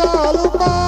ಕಾಲು ಪಾ